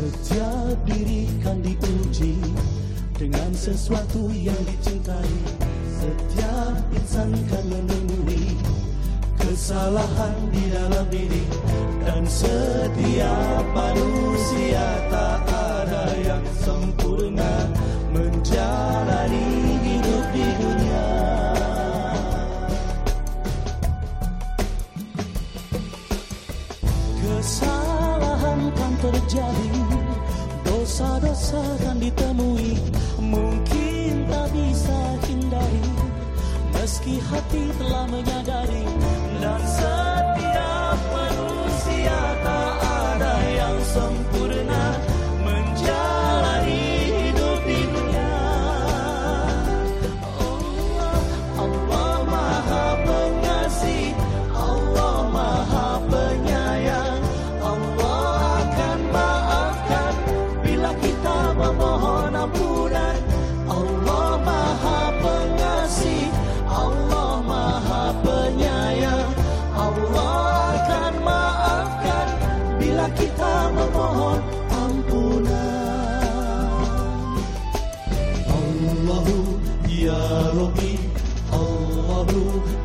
Setiap kan diuji dengan sesuatu yang dicintai. Setiap insan kan menemui kesalahan di dalam diri dan setiap manusia tak ada yang sempurna menjalani hidup di dunia. Kesalahan kan terjadi dosa-dosa kan ditemui mungkin tak bisa hindari meski hati telah menyadari